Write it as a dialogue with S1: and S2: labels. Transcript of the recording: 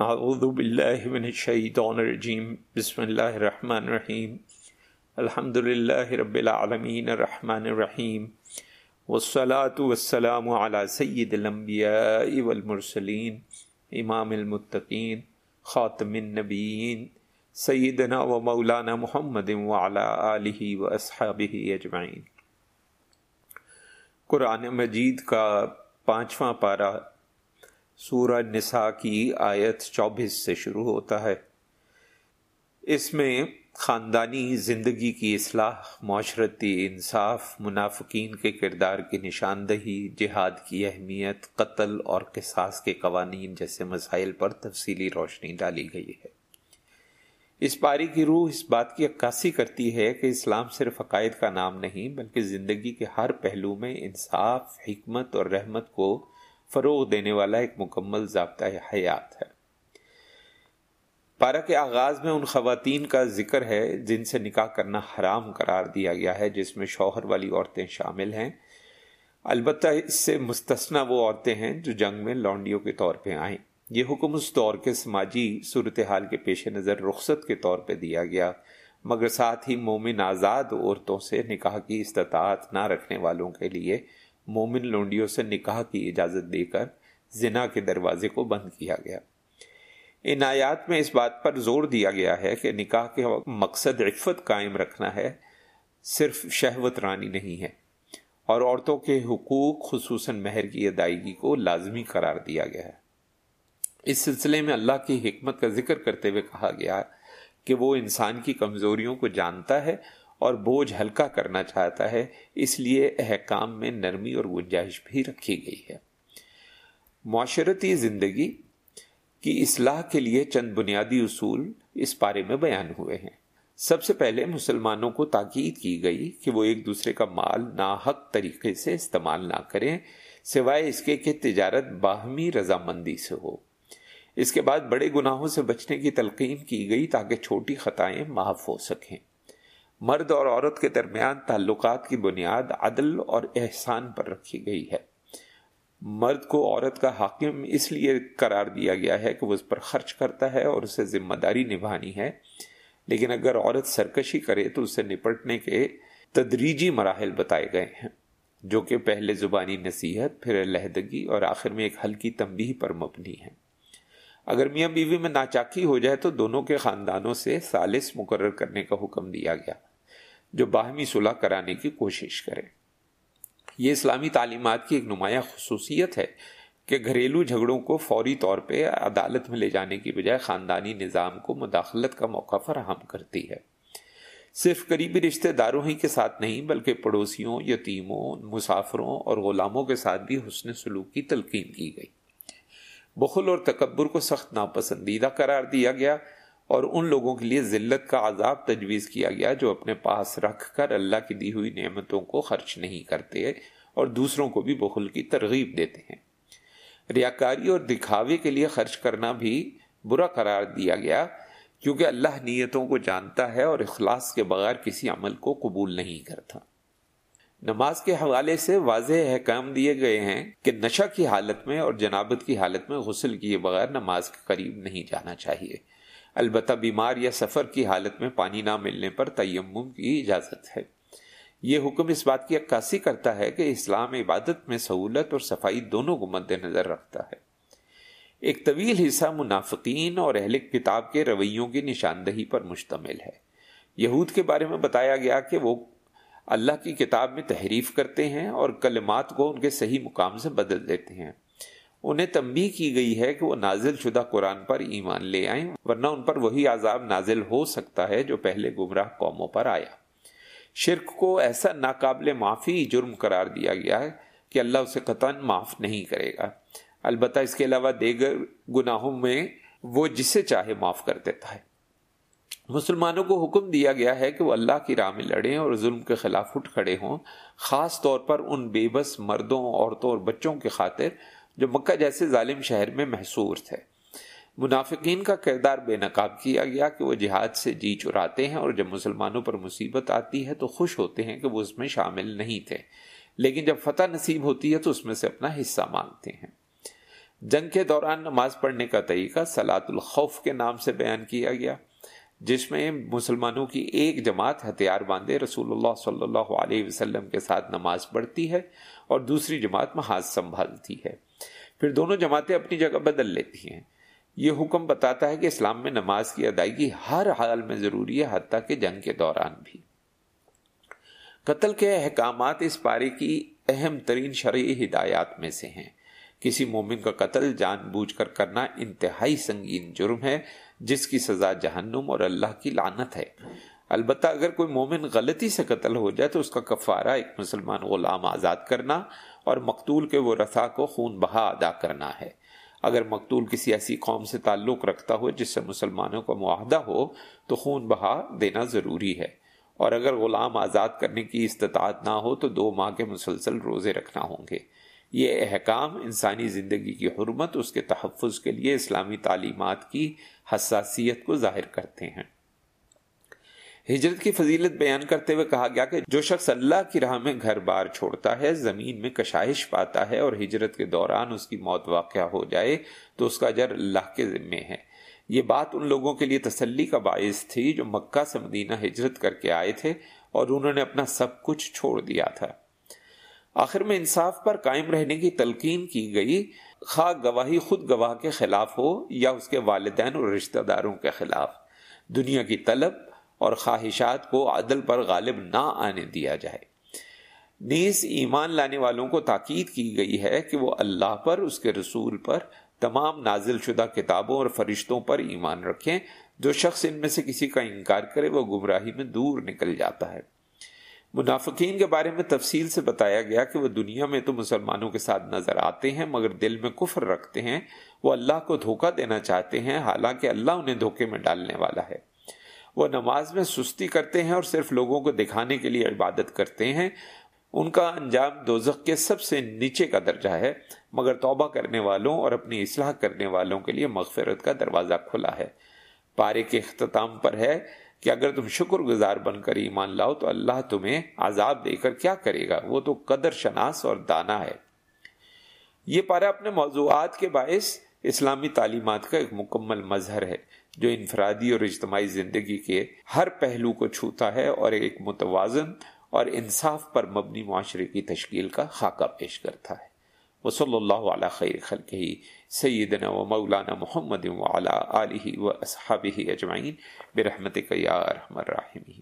S1: اعوذ باللہ من الشیطان الرجیم بسم اللہ الرحمن الرحیم الحمد للہ رب العالمین الرحمن الرحیم والصلاة والسلام على سید الانبیاء والمرسلین امام المتقین خاتم النبیین سیدنا و مولانا محمد وعلى آلہ و اصحابہ اجمعین قرآن مجید کا پانچواں پارہ سورہ نساء کی آیت چوبیس سے شروع ہوتا ہے۔ اس میں خاندانی زندگی کی اصلاح، معاشرتی انصاف، منافقین کے کردار کی نشاندہی، جہاد کی اہمیت، قتل اور قصاص کے قوانین جیسے مسائل پر تفصیلی روشنی ڈالی گئی ہے۔ اس پاری کی روح اس بات کی عکاسی کرتی ہے کہ اسلام صرف عقائد کا نام نہیں، بلکہ زندگی کے ہر پہلو میں انصاف، حکمت اور رحمت کو فروغ دینے والا ایک مکمل ضابطۂ حیات ہے۔ پارا کے آغاز میں ان خواتین کا ذکر ہے جن سے نکاح کرنا حرام قرار دیا گیا ہے، جس میں شوہر والی عورتیں شامل ہیں۔ البتہ اس سے مستثنا وہ عورتیں ہیں جو جنگ میں لونڈیوں کے طور پہ آئیں۔ یہ حکم اس دور کے سماجی صورتحال کے پیش نظر رخصت کے طور پہ دیا گیا، مگر ساتھ ہی مومن آزاد عورتوں سے نکاح کی استطاعت نہ رکھنے والوں کے لیے مومن لونڈیوں سے نکاح کی اجازت دے کر زنا کے دروازے کو بند کیا گیا۔ ان آیات میں اس بات پر زور دیا گیا ہے کہ نکاح کے مقصد عفت قائم رکھنا ہے، صرف شہوت رانی نہیں ہے، اور عورتوں کے حقوق خصوصاً مہر کی ادائیگی کو لازمی قرار دیا گیا ہے۔ اس سلسلے میں اللہ کی حکمت کا ذکر کرتے ہوئے کہا گیا کہ وہ انسان کی کمزوریوں کو جانتا ہے اور بوجھ ہلکا کرنا چاہتا ہے، اس لیے احکام میں نرمی اور گنجائش بھی رکھی گئی ہے۔ معاشرتی زندگی کی اصلاح کے لیے چند بنیادی اصول اس پارے میں بیان ہوئے ہیں۔ سب سے پہلے مسلمانوں کو تاکید کی گئی کہ وہ ایک دوسرے کا مال ناحق طریقے سے استعمال نہ کریں، سوائے اس کے کہ تجارت باہمی رضامندی سے ہو۔ اس کے بعد بڑے گناہوں سے بچنے کی تلقین کی گئی تاکہ چھوٹی خطائیں معاف ہو سکیں مرد اور عورت کے درمیان تعلقات کی بنیاد عدل اور احسان پر رکھی گئی ہے۔ مرد کو عورت کا حاکم اس لیے قرار دیا گیا ہے کہ وہ اس پر خرچ کرتا ہے اور اسے ذمہ داری نبھانی ہے۔ لیکن اگر عورت سرکشی کرے تو اسے نپٹنے کے تدریجی مراحل بتائے گئے ہیں، جو کہ پہلے زبانی نصیحت، پھر علیحدگی اور آخر میں ایک ہلکی تنبیہ پر مبنی ہے اگر میاں بیوی میں ناچاکی ہو جائے تو دونوں کے خاندانوں سے سالس مقرر کرنے کا حکم دیا گیا۔ جو باہمی صلح کرانے کی کوشش کرے۔ یہ اسلامی تعلیمات کی ایک نمایاں خصوصیت ہے کہ گھریلو جھگڑوں کو فوری طور پہ عدالت میں لے جانے کی بجائے خاندانی نظام کو مداخلت کا موقع فراہم کرتی ہے۔ صرف قریبی رشتہ داروں ہی کے ساتھ نہیں، بلکہ پڑوسیوں، یتیموں، مسافروں اور غلاموں کے ساتھ بھی حسن سلوک کی تلقین کی گئی۔ بخل اور تکبر کو سخت ناپسندیدہ قرار دیا گیا۔ اور ان لوگوں کے لیے ذلت کا عذاب تجویز کیا گیا جو اپنے پاس رکھ کر اللہ کی دی ہوئی نعمتوں کو خرچ نہیں کرتے اور دوسروں کو بھی بخل کی ترغیب دیتے ہیں۔ ریاکاری اور دکھاوے کے لیے خرچ کرنا بھی برا قرار دیا گیا کیونکہ اللہ نیتوں کو جانتا ہے اور اخلاص کے بغیر کسی عمل کو قبول نہیں کرتا۔ نماز کے حوالے سے واضح احکام دیے گئے ہیں کہ نشہ کی حالت میں اور جنابت کی حالت میں غسل کیے بغیر نماز کے قریب نہیں جانا چاہیے۔ البتہ بیمار یا سفر کی حالت میں پانی نہ ملنے پر تیمم کی اجازت ہے۔ یہ حکم اس بات کی عکاسی کرتا ہے کہ اسلام عبادت میں سہولت اور صفائی دونوں کو مد نظر رکھتا ہے۔ ایک طویل حصہ منافقین اور اہل کتاب کے رویوں کی نشاندہی پر مشتمل ہے۔ یہود کے بارے میں بتایا گیا کہ وہ اللہ کی کتاب میں تحریف کرتے ہیں اور کلمات کو ان کے صحیح مقام سے بدل دیتے ہیں۔ انہیں تنبیہ کی گئی ہے کہ وہ نازل شدہ قرآن پر ایمان لے آئیں، ورنہ ان پر وہی عذاب نازل ہو سکتا ہے جو پہلے گمراہ قوموں پر آیا۔ شرک کو ایسا ناقابل معافی، جرم قرار دیا گیا ہے کہ اللہ اسے قطن معاف نہیں کرے گا۔ البتہ اس کے علاوہ دیگر گناہوں میں وہ جسے چاہے معاف کر دیتا ہے۔ مسلمانوں کو حکم دیا گیا ہے کہ وہ اللہ کی راہ میں لڑیں اور ظلم کے خلاف اٹھ کھڑے ہوں، خاص طور پر ان بے بس مردوں، عورتوں اور بچوں کی خاطر جو مکہ جیسے ظالم شہر میں محصور تھے۔ منافقین کا کردار بے نقاب کیا گیا کہ وہ جہاد سے جی چراتے ہیں اور جب مسلمانوں پر مصیبت آتی ہے تو خوش ہوتے ہیں کہ وہ اس میں شامل نہیں تھے۔ لیکن جب فتح نصیب ہوتی ہے تو اس میں سے اپنا حصہ مانگتے ہیں۔ جنگ کے دوران نماز پڑھنے کا طریقہ سلاۃ الخوف کے نام سے بیان کیا گیا، جس میں مسلمانوں کی ایک جماعت ہتھیار باندھے رسول اللہ صلی اللہ علیہ وسلم کے ساتھ نماز پڑھتی ہے اور دوسری جماعت محاذ سنبھالتی ہے۔ پھر دونوں جماعتیں اپنی جگہ بدل لیتی ہیں۔ یہ حکم بتاتا ہے کہ اسلام میں نماز کی ادائیگی ہر حال میں ضروری ہے، حتیٰ کہ جنگ کے دوران بھی۔ قتل کے احکامات اس پارے کی اہم ترین شرعی ہدایات میں سے ہیں۔ کسی مومن کا قتل جان بوجھ کر کرنا انتہائی سنگین جرم ہے، جس کی سزا جہنم اور اللہ کی لانت ہے۔ البتہ اگر کوئی مومن غلطی سے قتل ہو جائے تو اس کا کفارہ ایک مسلمان غلام آزاد کرنا اور مقتول کے وہ رسا کو خون بہا ادا کرنا ہے۔ اگر مقتول کسی ایسی قوم سے تعلق رکھتا ہو جس سے مسلمانوں کا معاہدہ ہو تو خون بہا دینا ضروری ہے۔ اور اگر غلام آزاد کرنے کی استطاعت نہ ہو تو دو ماہ کے مسلسل روزے رکھنا ہوں گے۔ یہ احکام انسانی زندگی کی حرمت، اس کے تحفظ کے لیے اسلامی تعلیمات کی حساسیت کو ظاہر کرتے ہیں۔ ہجرت کی فضیلت بیان کرتے ہوئے کہا گیا کہ جو شخص اللہ کی راہ میں گھر بار چھوڑتا ہے، زمین میں کشائش پاتا ہے اور ہجرت کے دوران اس کی موت واقع ہو جائے تو اس کا جر اللہ کے ذمے ہے۔ یہ بات ان لوگوں کے لیے تسلی کا باعث تھی جو مکہ سے مدینہ ہجرت کر کے آئے تھے اور انہوں نے اپنا سب کچھ چھوڑ دیا تھا۔ آخر میں انصاف پر قائم رہنے کی تلقین کی گئی۔ خواہ گواہی خود گواہ کے خلاف ہو یا اس کے والدین اور رشتہ داروں کے خلاف۔ دنیا کی طلب اور خواہشات کو عدل پر غالب نہ آنے دیا جائے۔ نیز ایمان لانے والوں کو تاکید کی گئی ہے کہ وہ اللہ پر، اس کے رسول پر تمام نازل شدہ کتابوں اور فرشتوں پر ایمان رکھیں۔ جو شخص ان میں سے کسی کا انکار کرے، وہ گمراہی میں دور نکل جاتا ہے۔ منافقین کے بارے میں تفصیل سے بتایا گیا کہ وہ دنیا میں تو مسلمانوں کے ساتھ نظر آتے ہیں، مگر دل میں کفر رکھتے ہیں۔ وہ اللہ کو دھوکہ دینا چاہتے ہیں، حالانکہ اللہ انہیں دھوکے میں ڈالنے والا ہے۔ وہ نماز میں سستی کرتے ہیں اور صرف لوگوں کو دکھانے کے لیے عبادت کرتے ہیں۔ ان کا انجام دوزخ کے سب سے نیچے کا درجہ ہے، مگر توبہ کرنے والوں اور اپنی اصلاح کرنے والوں کے لیے مغفرت کا دروازہ کھلا ہے۔ پارے کے اختتام پر ہے کہ اگر تم شکر گزار بن کر ایمان لاؤ تو اللہ تمہیں عذاب دے کر کیا کرے گا؟ وہ تو قدر شناس اور دانا ہے۔ یہ پارا اپنے موضوعات کے باعث اسلامی تعلیمات کا ایک مکمل مظہر ہے۔ جو انفرادی اور اجتماعی زندگی کے ہر پہلو کو چھوتا ہے اور ایک متوازن اور انصاف پر مبنی معاشرے کی تشکیل کا خاکہ پیش کرتا ہے۔ وہ صلی اللہ علیہ خیر خلق ہی سیدنا و مولانا محمد و علیہ علیہ و اصحابہ اجمعین۔ برحمتک یا رحم الرحمین